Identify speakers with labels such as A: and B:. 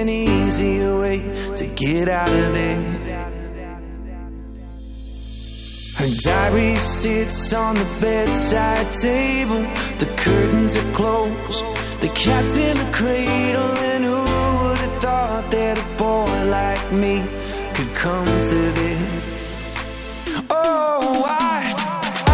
A: an easier way to get out of there. Her diary sits on the bedside table. The curtains are closed. The cat's in the cradle. And who would have thought that a boy like me could come to this? Oh.